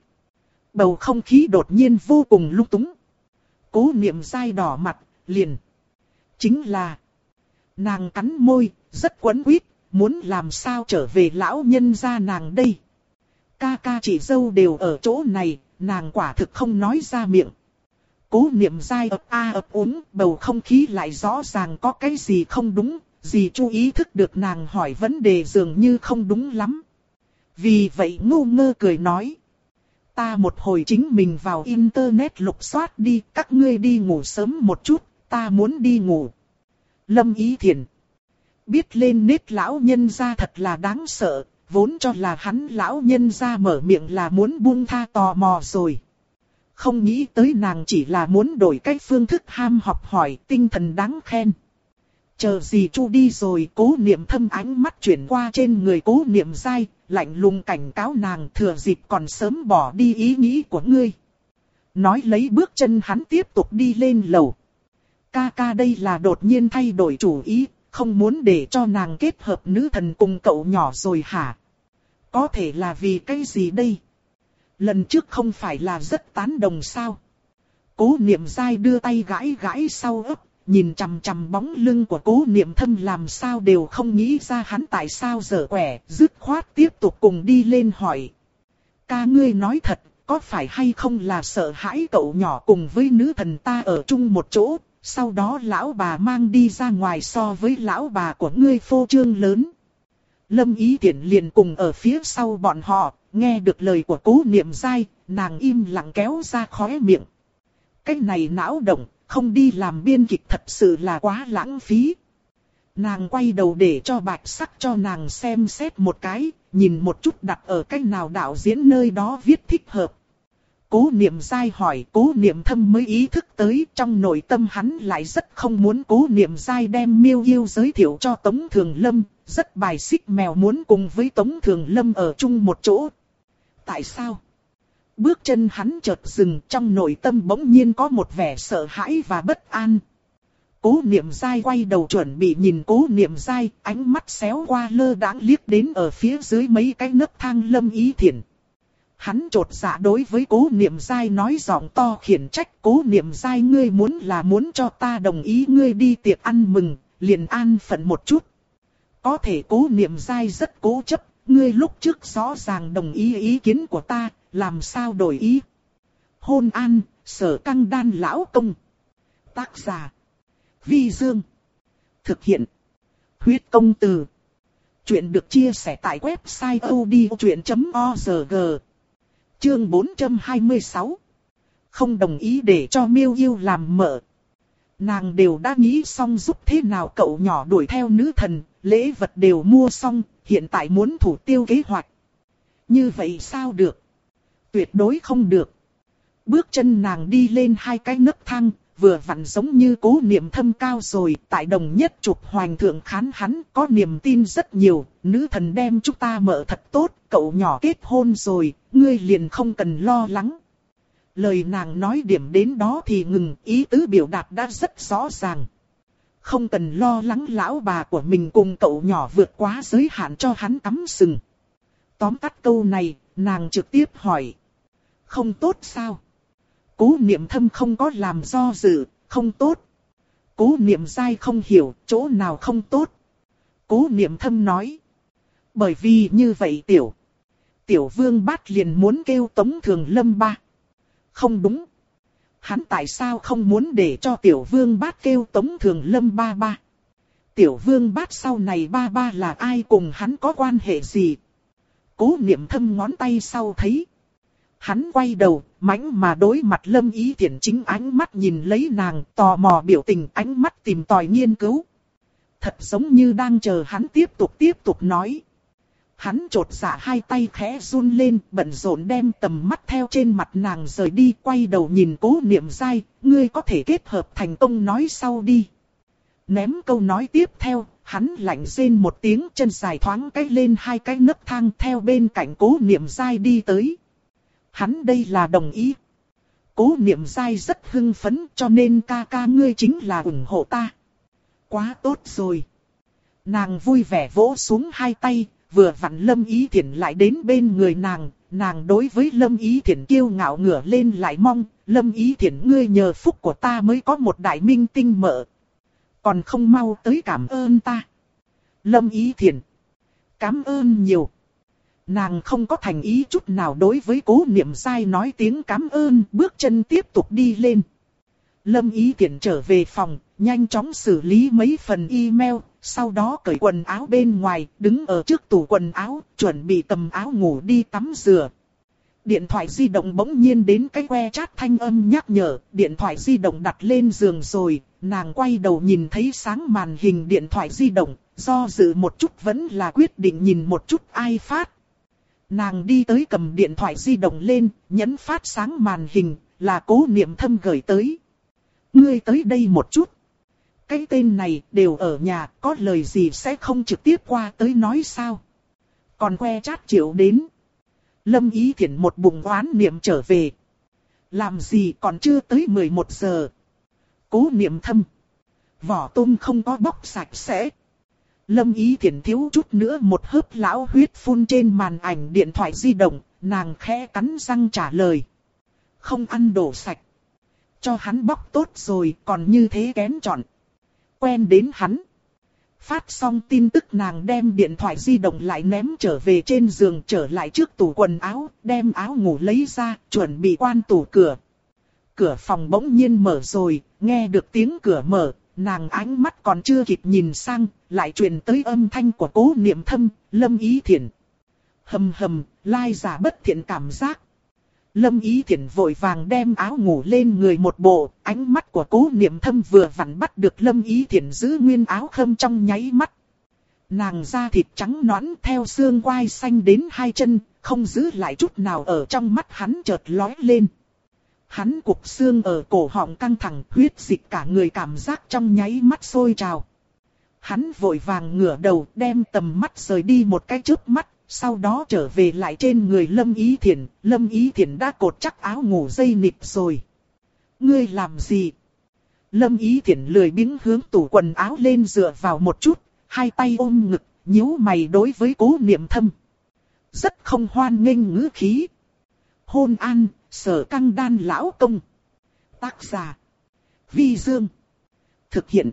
Bầu không khí đột nhiên vô cùng lung túng. Cố niệm dai đỏ mặt, liền. Chính là. Nàng cắn môi, rất quấn quýt, muốn làm sao trở về lão nhân gia nàng đây. Ca ca chị dâu đều ở chỗ này, nàng quả thực không nói ra miệng. Cố niệm dai ập a ập úng, bầu không khí lại rõ ràng có cái gì không đúng, gì chú ý thức được nàng hỏi vấn đề dường như không đúng lắm. Vì vậy ngu ngơ cười nói. Ta một hồi chính mình vào internet lục soát đi, các ngươi đi ngủ sớm một chút, ta muốn đi ngủ. Lâm Ý Thiền Biết lên nết lão nhân ra thật là đáng sợ, vốn cho là hắn lão nhân ra mở miệng là muốn buông tha tò mò rồi. Không nghĩ tới nàng chỉ là muốn đổi cách phương thức ham học hỏi tinh thần đáng khen. Chờ gì chu đi rồi cố niệm thâm ánh mắt chuyển qua trên người cố niệm dai, lạnh lùng cảnh cáo nàng thừa dịp còn sớm bỏ đi ý nghĩ của ngươi. Nói lấy bước chân hắn tiếp tục đi lên lầu. Ca ca đây là đột nhiên thay đổi chủ ý, không muốn để cho nàng kết hợp nữ thần cùng cậu nhỏ rồi hả? Có thể là vì cái gì đây? Lần trước không phải là rất tán đồng sao? Cố niệm dai đưa tay gãi gãi sau ấp, nhìn chằm chằm bóng lưng của cố niệm thâm làm sao đều không nghĩ ra hắn tại sao dở quẻ, dứt khoát tiếp tục cùng đi lên hỏi. Ca ngươi nói thật, có phải hay không là sợ hãi cậu nhỏ cùng với nữ thần ta ở chung một chỗ, sau đó lão bà mang đi ra ngoài so với lão bà của ngươi phô trương lớn. Lâm ý tiện liền cùng ở phía sau bọn họ, nghe được lời của cố niệm dai, nàng im lặng kéo ra khóe miệng. Cái này não động, không đi làm biên kịch thật sự là quá lãng phí. Nàng quay đầu để cho bạch sắc cho nàng xem xét một cái, nhìn một chút đặt ở cách nào đạo diễn nơi đó viết thích hợp. Cố niệm dai hỏi cố niệm thâm mới ý thức tới trong nội tâm hắn lại rất không muốn cố niệm dai đem miêu yêu giới thiệu cho Tống Thường Lâm, rất bài xích mèo muốn cùng với Tống Thường Lâm ở chung một chỗ. Tại sao? Bước chân hắn chợt dừng trong nội tâm bỗng nhiên có một vẻ sợ hãi và bất an. Cố niệm dai quay đầu chuẩn bị nhìn cố niệm dai, ánh mắt xéo qua lơ đãng liếc đến ở phía dưới mấy cái nấc thang lâm ý thiện. Hắn trột dạ đối với cố niệm dai nói giọng to khiển trách cố niệm dai ngươi muốn là muốn cho ta đồng ý ngươi đi tiệc ăn mừng, liền an phận một chút. Có thể cố niệm dai rất cố chấp, ngươi lúc trước rõ ràng đồng ý ý kiến của ta, làm sao đổi ý. Hôn an, sở căng đan lão công. Tác giả. Vi Dương. Thực hiện. Huyết công từ. Chuyện được chia sẻ tại website odchuyện.org. Chương 426 Không đồng ý để cho miêu yêu làm mợ. Nàng đều đã nghĩ xong giúp thế nào cậu nhỏ đuổi theo nữ thần, lễ vật đều mua xong, hiện tại muốn thủ tiêu kế hoạch. Như vậy sao được? Tuyệt đối không được. Bước chân nàng đi lên hai cái nấc thang, vừa vặn giống như cố niệm thâm cao rồi, tại đồng nhất trục hoàng thượng khán hắn có niềm tin rất nhiều, nữ thần đem chúng ta mở thật tốt, cậu nhỏ kết hôn rồi, ngươi liền không cần lo lắng. Lời nàng nói điểm đến đó thì ngừng, ý tứ biểu đạt đã rất rõ ràng. Không cần lo lắng lão bà của mình cùng cậu nhỏ vượt quá giới hạn cho hắn tắm sừng. Tóm tắt câu này, nàng trực tiếp hỏi. Không tốt sao? Cố niệm thâm không có làm do dự, không tốt. Cố niệm dai không hiểu, chỗ nào không tốt. Cố niệm thâm nói. Bởi vì như vậy tiểu. Tiểu vương bát liền muốn kêu tống thường lâm ba. Không đúng. Hắn tại sao không muốn để cho tiểu vương bát kêu tống thường lâm ba ba. Tiểu vương bát sau này ba ba là ai cùng hắn có quan hệ gì. Cố niệm thâm ngón tay sau thấy Hắn quay đầu, mãnh mà đối mặt Lâm Ý thiện chính ánh mắt nhìn lấy nàng, tò mò biểu tình ánh mắt tìm tòi nghiên cứu. Thật giống như đang chờ hắn tiếp tục tiếp tục nói. Hắn trột dạ hai tay khẽ run lên, bận rộn đem tầm mắt theo trên mặt nàng rời đi, quay đầu nhìn cố niệm dai, ngươi có thể kết hợp thành công nói sau đi. Ném câu nói tiếp theo, hắn lạnh rên một tiếng chân dài thoáng cái lên hai cái nấc thang theo bên cạnh cố niệm dai đi tới. Hắn đây là đồng ý. Cố niệm dai rất hưng phấn cho nên ca ca ngươi chính là ủng hộ ta. Quá tốt rồi. Nàng vui vẻ vỗ xuống hai tay, vừa vặn Lâm Ý Thiển lại đến bên người nàng, nàng đối với Lâm Ý Thiển kiêu ngạo ngửa lên lại mong, Lâm Ý Thiển ngươi nhờ phúc của ta mới có một đại minh tinh mở. Còn không mau tới cảm ơn ta. Lâm Ý Thiển. Cảm ơn nhiều. Nàng không có thành ý chút nào đối với cố niệm sai nói tiếng cảm ơn, bước chân tiếp tục đi lên. Lâm Ý Thiển trở về phòng, nhanh chóng xử lý mấy phần email, sau đó cởi quần áo bên ngoài, đứng ở trước tủ quần áo, chuẩn bị tầm áo ngủ đi tắm rửa. Điện thoại di động bỗng nhiên đến cái que chat thanh âm nhắc nhở, điện thoại di động đặt lên giường rồi, nàng quay đầu nhìn thấy sáng màn hình điện thoại di động, do dự một chút vẫn là quyết định nhìn một chút ai phát. Nàng đi tới cầm điện thoại di động lên, nhấn phát sáng màn hình, là cố niệm thâm gửi tới. Ngươi tới đây một chút. Cái tên này đều ở nhà, có lời gì sẽ không trực tiếp qua tới nói sao. Còn que chát triệu đến. Lâm Ý Thiển một bụng oán niệm trở về. Làm gì còn chưa tới 11 giờ. Cố niệm thâm. Vỏ tôm không có bóc sạch sẽ. Lâm Ý Thiển thiếu chút nữa một hớp lão huyết phun trên màn ảnh điện thoại di động, nàng khẽ cắn răng trả lời. Không ăn đổ sạch. Cho hắn bóc tốt rồi còn như thế kén chọn quen đến hắn. Phát xong tin tức nàng đem điện thoại di động lại ném trở về trên giường trở lại trước tủ quần áo, đem áo ngủ lấy ra, chuẩn bị quan tủ cửa. Cửa phòng bỗng nhiên mở rồi, nghe được tiếng cửa mở, nàng ánh mắt còn chưa kịp nhìn sang, lại truyền tới âm thanh của cố niệm thâm, lâm ý thiện. Hầm hầm, lai giả bất thiện cảm giác, Lâm Ý Thiển vội vàng đem áo ngủ lên người một bộ, ánh mắt của cố niệm thâm vừa vặn bắt được Lâm Ý Thiển giữ nguyên áo khâm trong nháy mắt. Nàng da thịt trắng nõn theo xương quai xanh đến hai chân, không giữ lại chút nào ở trong mắt hắn chợt lói lên. Hắn cục xương ở cổ họng căng thẳng huyết dịch cả người cảm giác trong nháy mắt sôi trào. Hắn vội vàng ngửa đầu đem tầm mắt rời đi một cái trước mắt sau đó trở về lại trên người Lâm Ý Thiển, Lâm Ý Thiển đã cột chắc áo ngủ dây nịp rồi. Ngươi làm gì? Lâm Ý Thiển lười biếng hướng tủ quần áo lên dựa vào một chút, hai tay ôm ngực, nhíu mày đối với cố niệm thâm. Rất không hoan nghênh ngữ khí. Hôn an, sở căng đan lão công. Tác giả. Vi Dương. Thực hiện.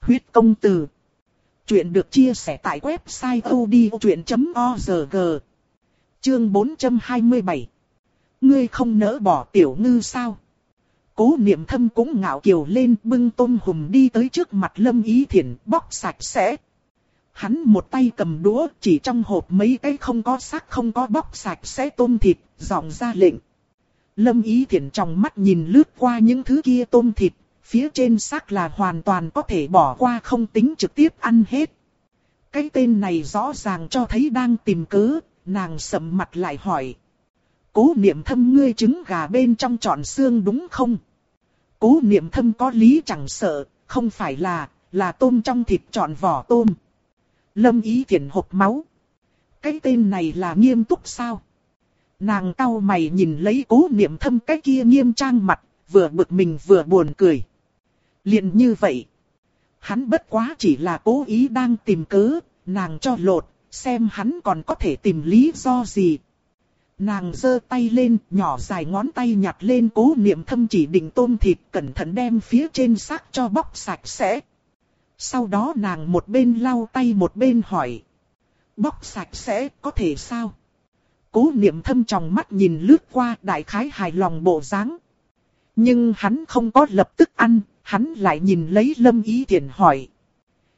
Huyết công từ. Chuyện được chia sẻ tại website odchuyện.org Chương 427 Ngươi không nỡ bỏ tiểu ngư sao? Cố niệm thâm cũng ngạo kiều lên bưng tôm hùm đi tới trước mặt lâm ý thiện bóc sạch sẽ. Hắn một tay cầm đũa chỉ trong hộp mấy cái không có xác không có bóc sạch sẽ tôm thịt, dọn ra lệnh. Lâm ý thiện trong mắt nhìn lướt qua những thứ kia tôm thịt, phía trên xác là hoàn toàn có thể bỏ qua không tính trực tiếp ăn hết. Cái tên này rõ ràng cho thấy đang tìm cớ, nàng sầm mặt lại hỏi. Cố niệm thâm ngươi trứng gà bên trong tròn xương đúng không? Cố niệm thâm có lý chẳng sợ, không phải là, là tôm trong thịt tròn vỏ tôm. Lâm ý thiện hộp máu. Cái tên này là nghiêm túc sao? Nàng cau mày nhìn lấy cố niệm thâm cái kia nghiêm trang mặt, vừa bực mình vừa buồn cười liền như vậy. Hắn bất quá chỉ là cố ý đang tìm cớ, nàng cho lột, xem hắn còn có thể tìm lý do gì. Nàng giơ tay lên, nhỏ dài ngón tay nhặt lên cố niệm thâm chỉ định tôm thịt cẩn thận đem phía trên xác cho bóc sạch sẽ. Sau đó nàng một bên lau tay một bên hỏi. Bóc sạch sẽ có thể sao? Cố niệm thâm trong mắt nhìn lướt qua đại khái hài lòng bộ dáng. Nhưng hắn không có lập tức ăn, Hắn lại nhìn lấy Lâm Ý Thiển hỏi.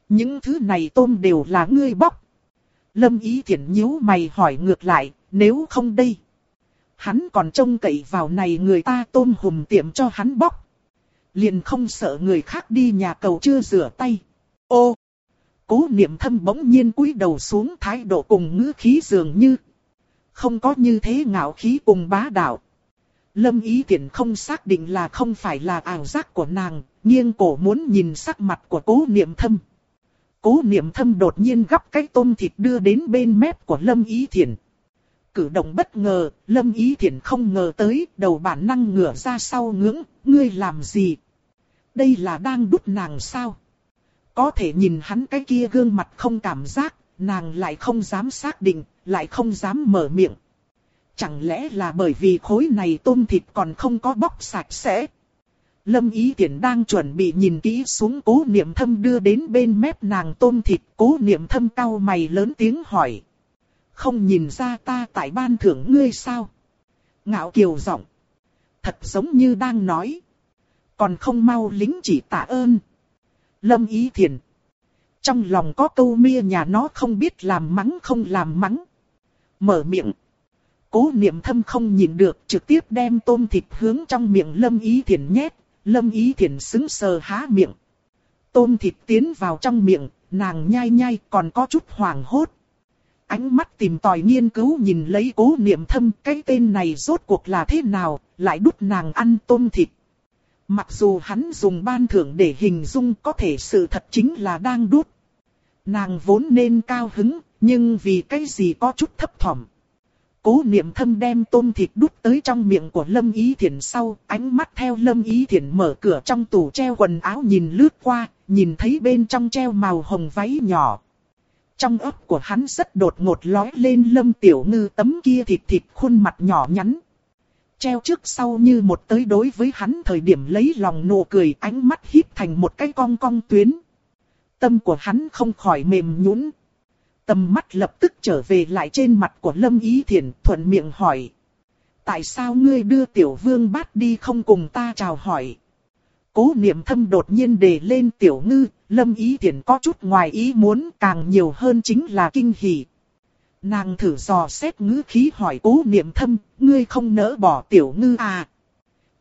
Những thứ này tôm đều là ngươi bóc. Lâm Ý Thiển nhíu mày hỏi ngược lại, nếu không đây. hắn còn trông cậy vào này người ta tôm hùm tiệm cho hắn bóc. Liền không sợ người khác đi nhà cầu chưa rửa tay. Ô! Cố niệm thâm bỗng nhiên cúi đầu xuống thái độ cùng ngữ khí dường như. Không có như thế ngạo khí cùng bá đạo. Lâm ý tiện không xác định là không phải là ảo giác của nàng, nghiêng cổ muốn nhìn sắc mặt của cố niệm thâm. Cố niệm thâm đột nhiên gắp cái tôm thịt đưa đến bên mép của Lâm ý thiển, Cử động bất ngờ, Lâm ý thiển không ngờ tới, đầu bản năng ngửa ra sau ngưỡng, ngươi làm gì? Đây là đang đút nàng sao? Có thể nhìn hắn cái kia gương mặt không cảm giác, nàng lại không dám xác định, lại không dám mở miệng. Chẳng lẽ là bởi vì khối này tôm thịt còn không có bóc sạch sẽ? Lâm Ý Tiễn đang chuẩn bị nhìn kỹ xuống cố niệm thâm đưa đến bên mép nàng tôm thịt. Cố niệm thâm cau mày lớn tiếng hỏi. Không nhìn ra ta tại ban thưởng ngươi sao? Ngạo kiều giọng. Thật giống như đang nói. Còn không mau lính chỉ tạ ơn. Lâm Ý Thiền. Trong lòng có câu mia nhà nó không biết làm mắng không làm mắng. Mở miệng. Cố niệm thâm không nhìn được, trực tiếp đem tôm thịt hướng trong miệng Lâm Ý Thiền nhét. Lâm Ý thiển xứng sờ há miệng. Tôm thịt tiến vào trong miệng, nàng nhai nhai còn có chút hoảng hốt. Ánh mắt tìm tòi nghiên cứu nhìn lấy cố niệm thâm cái tên này rốt cuộc là thế nào, lại đút nàng ăn tôm thịt. Mặc dù hắn dùng ban thưởng để hình dung có thể sự thật chính là đang đút. Nàng vốn nên cao hứng, nhưng vì cái gì có chút thấp thỏm. Cố niệm thâm đem tôm thịt đút tới trong miệng của Lâm Ý Thiển sau, ánh mắt theo Lâm Ý Thiển mở cửa trong tủ treo quần áo nhìn lướt qua, nhìn thấy bên trong treo màu hồng váy nhỏ. Trong ấp của hắn rất đột ngột lói lên Lâm Tiểu Ngư tấm kia thịt thịt khuôn mặt nhỏ nhắn. Treo trước sau như một tới đối với hắn thời điểm lấy lòng nụ cười ánh mắt híp thành một cái cong cong tuyến. Tâm của hắn không khỏi mềm nhũn, Tầm mắt lập tức trở về lại trên mặt của Lâm Ý Thiển thuận miệng hỏi. Tại sao ngươi đưa tiểu vương bát đi không cùng ta chào hỏi? Cố niệm thâm đột nhiên đề lên tiểu ngư, Lâm Ý Thiển có chút ngoài ý muốn càng nhiều hơn chính là kinh hỉ. Nàng thử dò xét ngữ khí hỏi cố niệm thâm, ngươi không nỡ bỏ tiểu ngư à?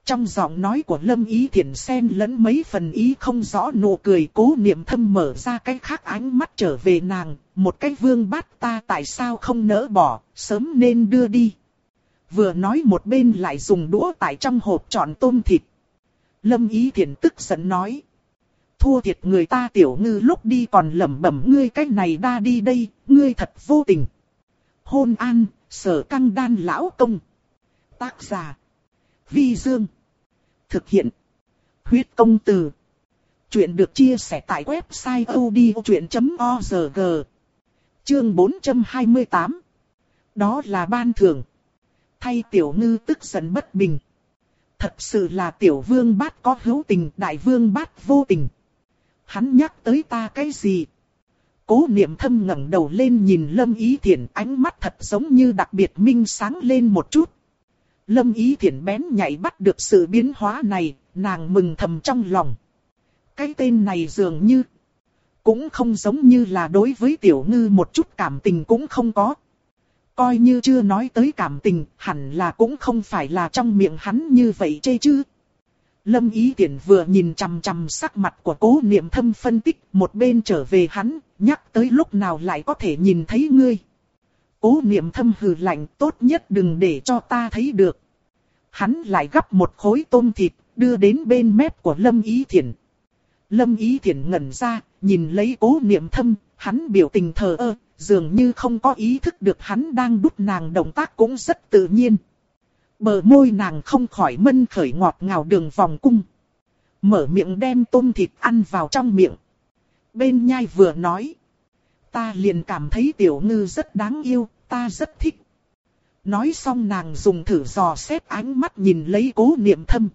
Trong giọng nói của Lâm Ý Thiển xen lẫn mấy phần ý không rõ nụ cười cố niệm thâm mở ra cái khác ánh mắt trở về nàng, một cái vương bát ta tại sao không nỡ bỏ, sớm nên đưa đi. Vừa nói một bên lại dùng đũa tại trong hộp trọn tôm thịt. Lâm Ý Thiển tức giận nói. Thua thiệt người ta tiểu ngư lúc đi còn lẩm bẩm ngươi cái này đa đi đây, ngươi thật vô tình. Hôn an, sở căng đan lão công. Tác giả. Vi Dương. Thực hiện. Huyết công từ. Chuyện được chia sẻ tại website odchuyện.org. Chương 428. Đó là ban thưởng. Thay tiểu ngư tức giận bất bình. Thật sự là tiểu vương bát có hữu tình, đại vương bát vô tình. Hắn nhắc tới ta cái gì? Cố niệm thâm ngẩng đầu lên nhìn Lâm Ý thiện ánh mắt thật giống như đặc biệt minh sáng lên một chút. Lâm Ý Thiển bén nhảy bắt được sự biến hóa này, nàng mừng thầm trong lòng. Cái tên này dường như cũng không giống như là đối với tiểu ngư một chút cảm tình cũng không có. Coi như chưa nói tới cảm tình, hẳn là cũng không phải là trong miệng hắn như vậy chê chứ. Lâm Ý Tiễn vừa nhìn chằm chằm sắc mặt của cố niệm thâm phân tích, một bên trở về hắn, nhắc tới lúc nào lại có thể nhìn thấy ngươi. Cố niệm thâm hừ lạnh tốt nhất đừng để cho ta thấy được. Hắn lại gắp một khối tôm thịt, đưa đến bên mép của Lâm Ý Thiển. Lâm Ý Thiển ngẩn ra, nhìn lấy cố niệm thâm, hắn biểu tình thờ ơ, dường như không có ý thức được hắn đang đút nàng động tác cũng rất tự nhiên. Bờ môi nàng không khỏi mân khởi ngọt ngào đường vòng cung. Mở miệng đem tôm thịt ăn vào trong miệng. Bên nhai vừa nói. Ta liền cảm thấy tiểu ngư rất đáng yêu, ta rất thích. Nói xong nàng dùng thử dò xét ánh mắt nhìn lấy cố niệm thâm.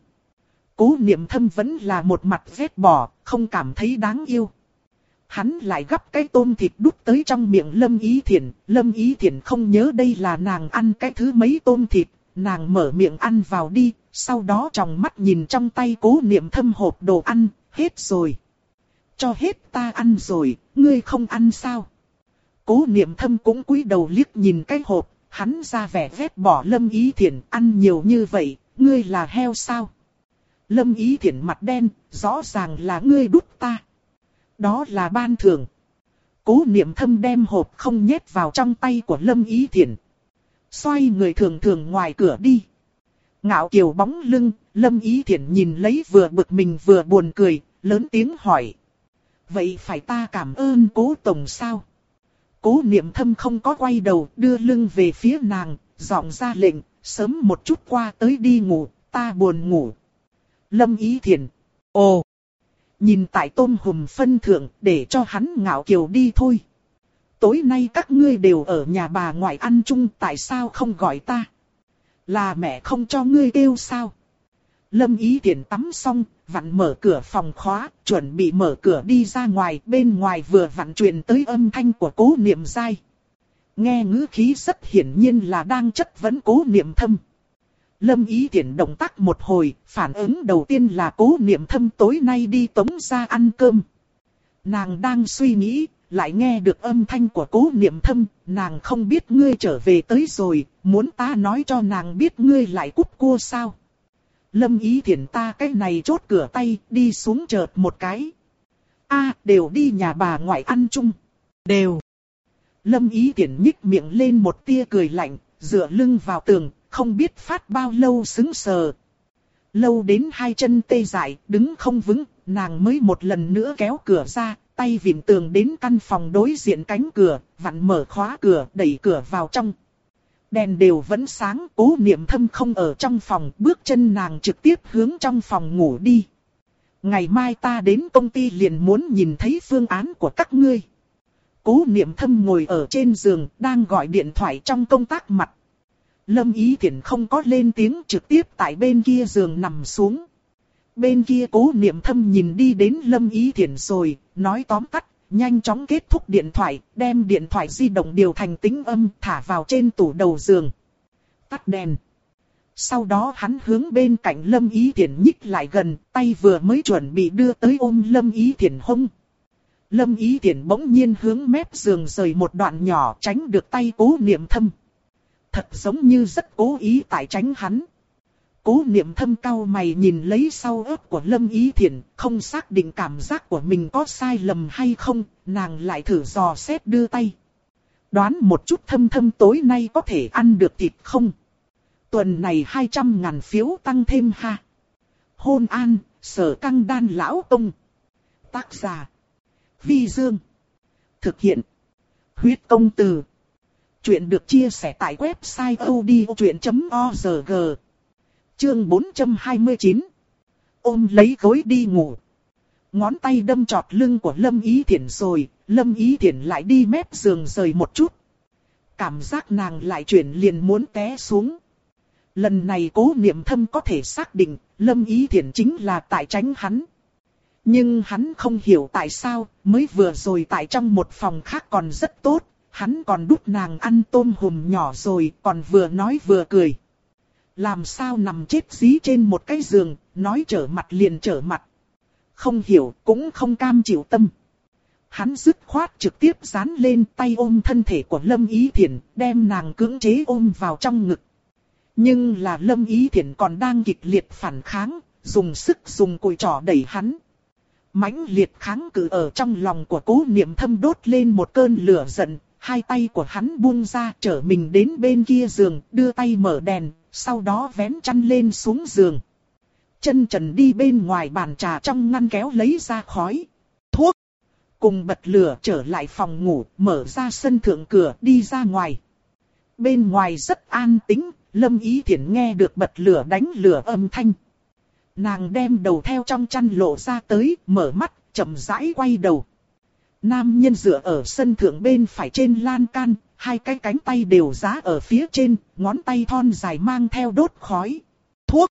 Cố niệm thâm vẫn là một mặt vết bỏ, không cảm thấy đáng yêu. Hắn lại gắp cái tôm thịt đút tới trong miệng Lâm Ý Thiển. Lâm Ý Thiển không nhớ đây là nàng ăn cái thứ mấy tôm thịt. Nàng mở miệng ăn vào đi, sau đó trong mắt nhìn trong tay cố niệm thâm hộp đồ ăn, hết rồi. Cho hết ta ăn rồi, ngươi không ăn sao? Cố niệm thâm cũng cúi đầu liếc nhìn cái hộp, hắn ra vẻ vét bỏ Lâm Ý Thiển ăn nhiều như vậy, ngươi là heo sao? Lâm Ý Thiển mặt đen, rõ ràng là ngươi đút ta. Đó là ban thường. Cố niệm thâm đem hộp không nhét vào trong tay của Lâm Ý Thiển. Xoay người thường thường ngoài cửa đi. Ngạo kiều bóng lưng, Lâm Ý Thiển nhìn lấy vừa bực mình vừa buồn cười, lớn tiếng hỏi. Vậy phải ta cảm ơn cố tổng sao? Cố niệm thâm không có quay đầu, đưa lưng về phía nàng, giọng ra lệnh, sớm một chút qua tới đi ngủ, ta buồn ngủ. Lâm Ý thiền Ồ! Nhìn tại tôm hùm phân thượng, để cho hắn ngạo kiều đi thôi. Tối nay các ngươi đều ở nhà bà ngoại ăn chung, tại sao không gọi ta? Là mẹ không cho ngươi kêu sao? Lâm Ý Thiển tắm xong, vặn mở cửa phòng khóa, chuẩn bị mở cửa đi ra ngoài, bên ngoài vừa vặn truyền tới âm thanh của cố niệm dai. Nghe ngữ khí rất hiển nhiên là đang chất vấn cố niệm thâm. Lâm ý tiện động tác một hồi, phản ứng đầu tiên là cố niệm thâm tối nay đi tống ra ăn cơm. Nàng đang suy nghĩ, lại nghe được âm thanh của cố niệm thâm, nàng không biết ngươi trở về tới rồi, muốn ta nói cho nàng biết ngươi lại cúp cua sao. Lâm ý thiển ta cái này chốt cửa tay, đi xuống chợt một cái. a đều đi nhà bà ngoại ăn chung. Đều. Lâm ý thiển nhích miệng lên một tia cười lạnh, dựa lưng vào tường, không biết phát bao lâu xứng sờ. Lâu đến hai chân tê dại, đứng không vững, nàng mới một lần nữa kéo cửa ra, tay vịn tường đến căn phòng đối diện cánh cửa, vặn mở khóa cửa, đẩy cửa vào trong. Đèn đều vẫn sáng, cố niệm thâm không ở trong phòng, bước chân nàng trực tiếp hướng trong phòng ngủ đi. Ngày mai ta đến công ty liền muốn nhìn thấy phương án của các ngươi. Cố niệm thâm ngồi ở trên giường, đang gọi điện thoại trong công tác mặt. Lâm Ý Thiển không có lên tiếng trực tiếp tại bên kia giường nằm xuống. Bên kia cố niệm thâm nhìn đi đến Lâm Ý Thiển rồi, nói tóm tắt, nhanh chóng kết thúc điện thoại, đem điện thoại di động điều thành tính âm thả vào trên tủ đầu giường. Tắt đèn. Sau đó hắn hướng bên cạnh Lâm Ý Thiển nhích lại gần, tay vừa mới chuẩn bị đưa tới ôm Lâm Ý Thiển hông. Lâm Ý Thiển bỗng nhiên hướng mép giường rời một đoạn nhỏ tránh được tay cố niệm thâm. Thật giống như rất cố ý tại tránh hắn. Cố niệm thâm cao mày nhìn lấy sau ớt của Lâm Ý Thiển, không xác định cảm giác của mình có sai lầm hay không, nàng lại thử dò xét đưa tay. Đoán một chút thâm thâm tối nay có thể ăn được thịt không? Tuần này 200 ngàn phiếu tăng thêm ha. Hôn an, sở căng đan lão ông Tác giả. Vi Dương. Thực hiện. Huyết công từ. Chuyện được chia sẻ tại website odchuyện.org Chương 429 Ôm lấy gối đi ngủ. Ngón tay đâm trọt lưng của Lâm Ý Thiển rồi, Lâm Ý Thiển lại đi mép giường rời một chút. Cảm giác nàng lại chuyển liền muốn té xuống. Lần này cố niệm thâm có thể xác định, Lâm Ý Thiển chính là tại tránh hắn. Nhưng hắn không hiểu tại sao, mới vừa rồi tại trong một phòng khác còn rất tốt, hắn còn đút nàng ăn tôm hùm nhỏ rồi, còn vừa nói vừa cười. Làm sao nằm chết dí trên một cái giường, nói trở mặt liền trở mặt. Không hiểu, cũng không cam chịu tâm. Hắn dứt khoát trực tiếp dán lên tay ôm thân thể của Lâm Ý Thiển, đem nàng cưỡng chế ôm vào trong ngực. Nhưng là Lâm Ý Thiển còn đang kịch liệt phản kháng, dùng sức dùng cùi trỏ đẩy hắn. mãnh liệt kháng cự ở trong lòng của cố niệm thâm đốt lên một cơn lửa giận, hai tay của hắn buông ra trở mình đến bên kia giường, đưa tay mở đèn, sau đó vén chăn lên xuống giường. Chân trần đi bên ngoài bàn trà trong ngăn kéo lấy ra khói, thuốc. Cùng bật lửa trở lại phòng ngủ, mở ra sân thượng cửa đi ra ngoài. Bên ngoài rất an tĩnh, Lâm Ý Thiển nghe được bật lửa đánh lửa âm thanh. Nàng đem đầu theo trong chăn lộ ra tới, mở mắt, chậm rãi quay đầu. Nam nhân dựa ở sân thượng bên phải trên lan can, hai cái cánh tay đều giá ở phía trên, ngón tay thon dài mang theo đốt khói. Thuốc.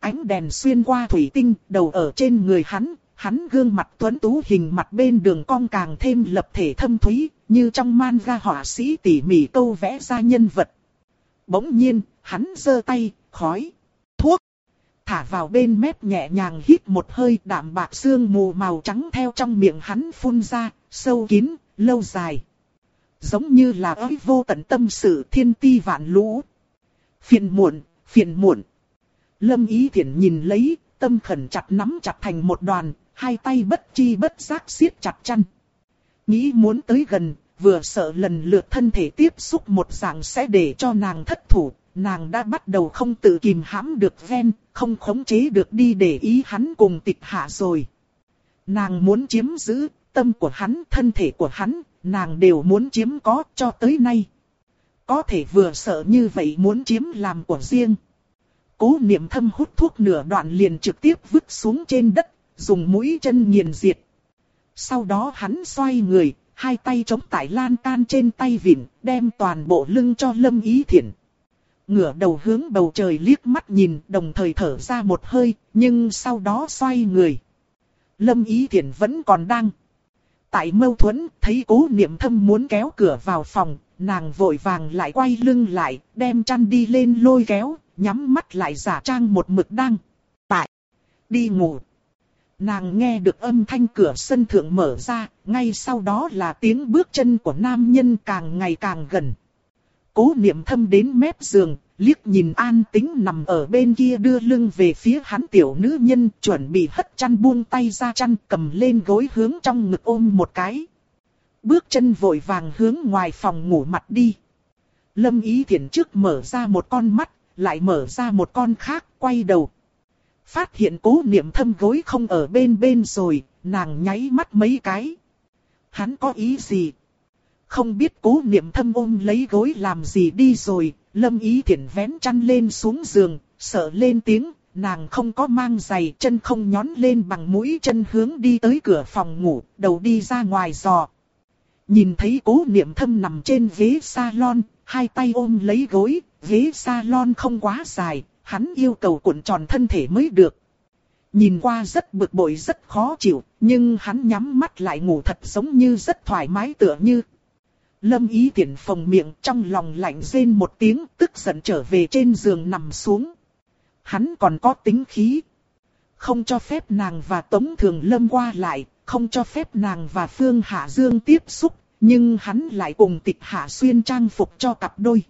Ánh đèn xuyên qua thủy tinh, đầu ở trên người hắn, hắn gương mặt tuấn tú hình mặt bên đường cong càng thêm lập thể thâm thúy, như trong manga họa sĩ tỉ mỉ câu vẽ ra nhân vật. Bỗng nhiên, hắn giơ tay, khói, thuốc. Thả vào bên mép nhẹ nhàng hít một hơi đạm bạc xương mù màu trắng theo trong miệng hắn phun ra, sâu kín, lâu dài giống như là ơi vô tận tâm sự thiên ti vạn lũ. Phiền muộn, phiền muộn. Lâm ý Thiển nhìn lấy, tâm khẩn chặt nắm chặt thành một đoàn, hai tay bất chi bất giác siết chặt chăn. Nghĩ muốn tới gần, vừa sợ lần lượt thân thể tiếp xúc một dạng sẽ để cho nàng thất thủ, nàng đã bắt đầu không tự kìm hãm được ven, không khống chế được đi để ý hắn cùng tịch hạ rồi. Nàng muốn chiếm giữ, tâm của hắn, thân thể của hắn, nàng đều muốn chiếm có cho tới nay. Có thể vừa sợ như vậy muốn chiếm làm của riêng. Cố niệm thâm hút thuốc nửa đoạn liền trực tiếp vứt xuống trên đất, dùng mũi chân nghiền diệt. Sau đó hắn xoay người, hai tay chống tại lan can trên tay vịn, đem toàn bộ lưng cho lâm ý thiện. Ngửa đầu hướng bầu trời liếc mắt nhìn, đồng thời thở ra một hơi, nhưng sau đó xoay người. Lâm ý thiện vẫn còn đang. Tại mâu thuẫn, thấy cố niệm thâm muốn kéo cửa vào phòng, nàng vội vàng lại quay lưng lại, đem chăn đi lên lôi kéo, nhắm mắt lại giả trang một mực đang. Tại, đi ngủ. Nàng nghe được âm thanh cửa sân thượng mở ra, ngay sau đó là tiếng bước chân của nam nhân càng ngày càng gần. Cố niệm thâm đến mép giường, liếc nhìn an tính nằm ở bên kia đưa lưng về phía hắn tiểu nữ nhân chuẩn bị hất chăn buông tay ra chăn cầm lên gối hướng trong ngực ôm một cái. Bước chân vội vàng hướng ngoài phòng ngủ mặt đi. Lâm ý thiện trước mở ra một con mắt, lại mở ra một con khác, quay đầu. Phát hiện cố niệm thâm gối không ở bên bên rồi, nàng nháy mắt mấy cái. Hắn có ý gì? Không biết cố niệm thâm ôm lấy gối làm gì đi rồi, lâm ý thiện vén chăn lên xuống giường, sợ lên tiếng, nàng không có mang giày chân không nhón lên bằng mũi chân hướng đi tới cửa phòng ngủ, đầu đi ra ngoài giò. Nhìn thấy cố niệm thâm nằm trên ghế salon, hai tay ôm lấy gối, ghế salon không quá dài, hắn yêu cầu cuộn tròn thân thể mới được. Nhìn qua rất bực bội rất khó chịu, nhưng hắn nhắm mắt lại ngủ thật giống như rất thoải mái tựa như. Lâm ý tiện phòng miệng trong lòng lạnh rên một tiếng tức giận trở về trên giường nằm xuống. Hắn còn có tính khí. Không cho phép nàng và Tống Thường Lâm qua lại, không cho phép nàng và Phương Hạ Dương tiếp xúc, nhưng hắn lại cùng tịch Hạ Xuyên trang phục cho cặp đôi.